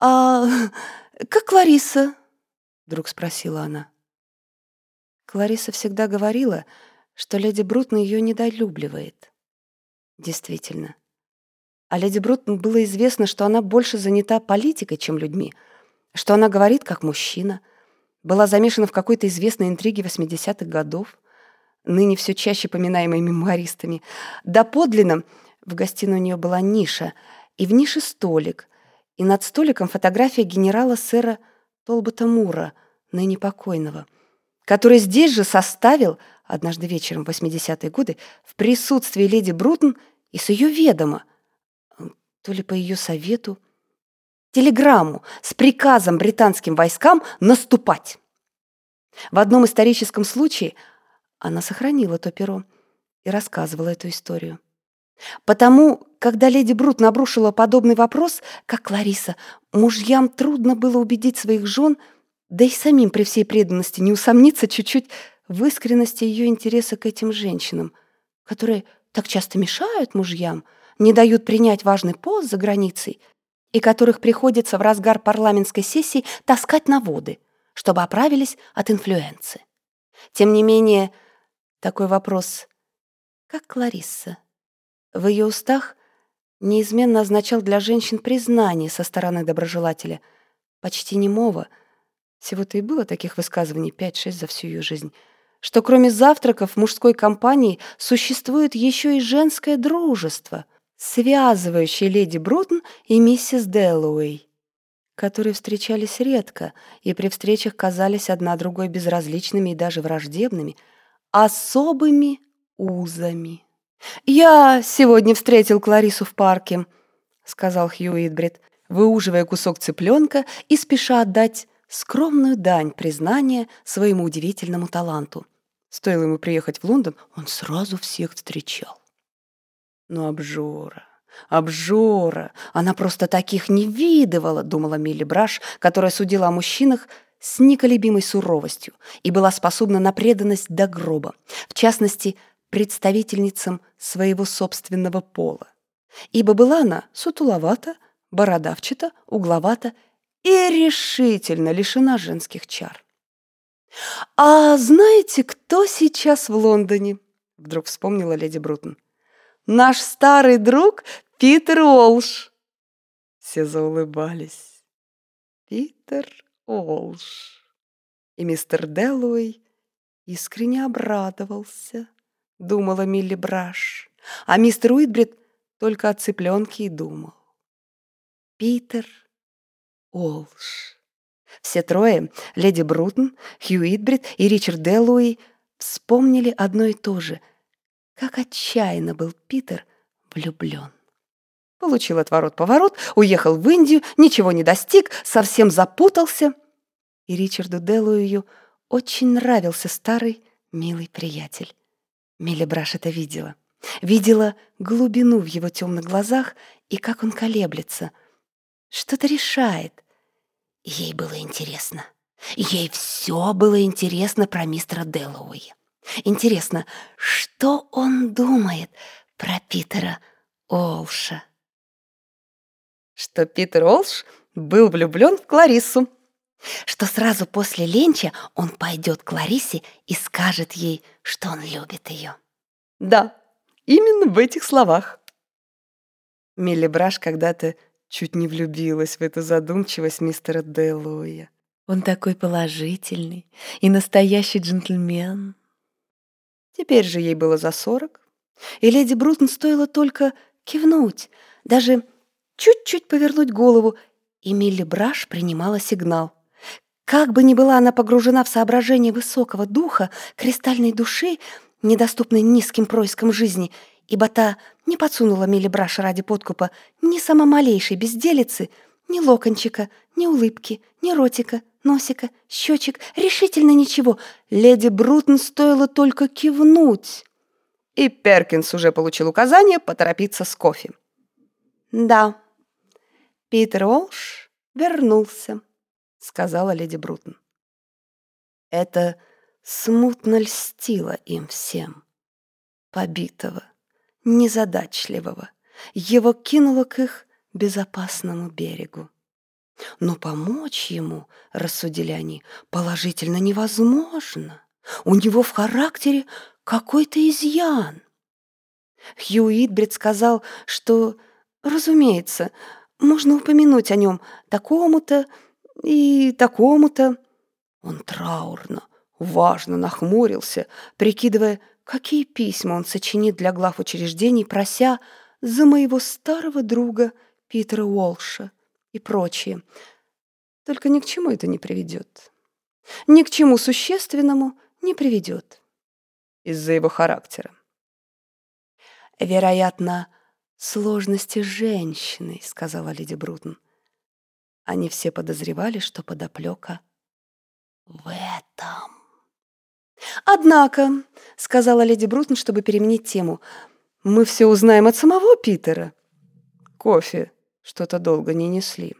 «А как Лариса?» — вдруг спросила она. Клариса всегда говорила, что леди Брутон ее недолюбливает. Действительно. А леди Брутон было известно, что она больше занята политикой, чем людьми, что она говорит как мужчина, была замешана в какой-то известной интриге 80-х годов, ныне все чаще поминаемой мемуаристами. Да подлинно в гостиной у нее была ниша, и в нише столик, и над столиком фотография генерала сэра Толбота Мура, ныне покойного, который здесь же составил, однажды вечером в 80-е годы, в присутствии леди Брутон и с ее ведома, то ли по ее совету, телеграмму с приказом британским войскам наступать. В одном историческом случае она сохранила то перо и рассказывала эту историю. Потому, когда леди Брут набрушила подобный вопрос, как Лариса, мужьям трудно было убедить своих жен, да и самим при всей преданности не усомниться чуть-чуть в искренности ее интереса к этим женщинам, которые так часто мешают мужьям, не дают принять важный пост за границей и которых приходится в разгар парламентской сессии таскать на воды, чтобы оправились от инфлюенции. Тем не менее, такой вопрос, как Лариса, в ее устах неизменно означал для женщин признание со стороны доброжелателя, почти немого, всего-то и было таких высказываний пять-шесть за всю ее жизнь, что кроме завтраков в мужской компании существует еще и женское дружество, связывающее леди Брутон и миссис Дэллоуэй, которые встречались редко и при встречах казались одна другой безразличными и даже враждебными, особыми узами. «Я сегодня встретил Кларису в парке», — сказал Хью Итбрид, выуживая кусок цыпленка и спеша отдать скромную дань признания своему удивительному таланту. Стоило ему приехать в Лондон, он сразу всех встречал. Но обжора, обжора, она просто таких не видывала, думала Милли Браш, которая судила о мужчинах с неколебимой суровостью и была способна на преданность до гроба, в частности, представительницам своего собственного пола. Ибо была она сутуловата, бородавчата, угловата и решительно лишена женских чар. «А знаете, кто сейчас в Лондоне?» — вдруг вспомнила леди Брутон. «Наш старый друг Питер Олш». Все заулыбались. Питер Олш. И мистер Делуэй искренне обрадовался, думала Милли Браш, а мистер Уитбрид только о цыпленке и думал. Питер Олш. Все трое, леди Брутон, Хью Итбрид и Ричард Делуэй, вспомнили одно и то же. Как отчаянно был Питер влюблен. Получил отворот-поворот, уехал в Индию, ничего не достиг, совсем запутался. И Ричарду Делуэю очень нравился старый милый приятель. Милли Браш это видела. Видела глубину в его темных глазах и как он колеблется. Что-то решает. Ей было интересно. Ей все было интересно про мистера Дэллоуи. Интересно, что он думает про Питера Олша? Что Питер Олш был влюблен в Клариссу. Что сразу после ленча он пойдет к Ларисе и скажет ей, что он любит ее. Да, именно в этих словах. Милли Браш когда-то чуть не влюбилась в эту задумчивость мистера Делуя. Он такой положительный и настоящий джентльмен. Теперь же ей было за сорок, и леди Брутон стоило только кивнуть, даже чуть-чуть повернуть голову, и Милли Браш принимала сигнал. Как бы ни была она погружена в соображение высокого духа, кристальной души, недоступной низким проискам жизни, ибо та не подсунула Милли Браш ради подкупа ни самомалейшей безделицы, ни локончика, ни улыбки, ни ротика, носика, щечек, решительно ничего. Леди Брутон стоило только кивнуть. И Перкинс уже получил указание поторопиться с кофе. Да, Питер Олш вернулся, сказала леди Брутон. Это смутно льстило им всем. Побитого, незадачливого, его кинуло к их безопасному берегу. Но помочь ему, рассудили они, положительно невозможно. У него в характере какой-то изъян. Хью Итбрид сказал, что, разумеется, можно упомянуть о нем такому-то и такому-то. Он траурно, важно нахмурился, прикидывая, какие письма он сочинит для глав учреждений, прося за моего старого друга Питера Уолша и прочее. Только ни к чему это не приведет. Ни к чему существенному не приведет. Из-за его характера. Вероятно, сложности женщины, сказала леди Брутон. Они все подозревали, что подоплека в этом. «Однако», — сказала леди Брутон, чтобы переменить тему, — «мы все узнаем от самого Питера». Кофе что-то долго не несли.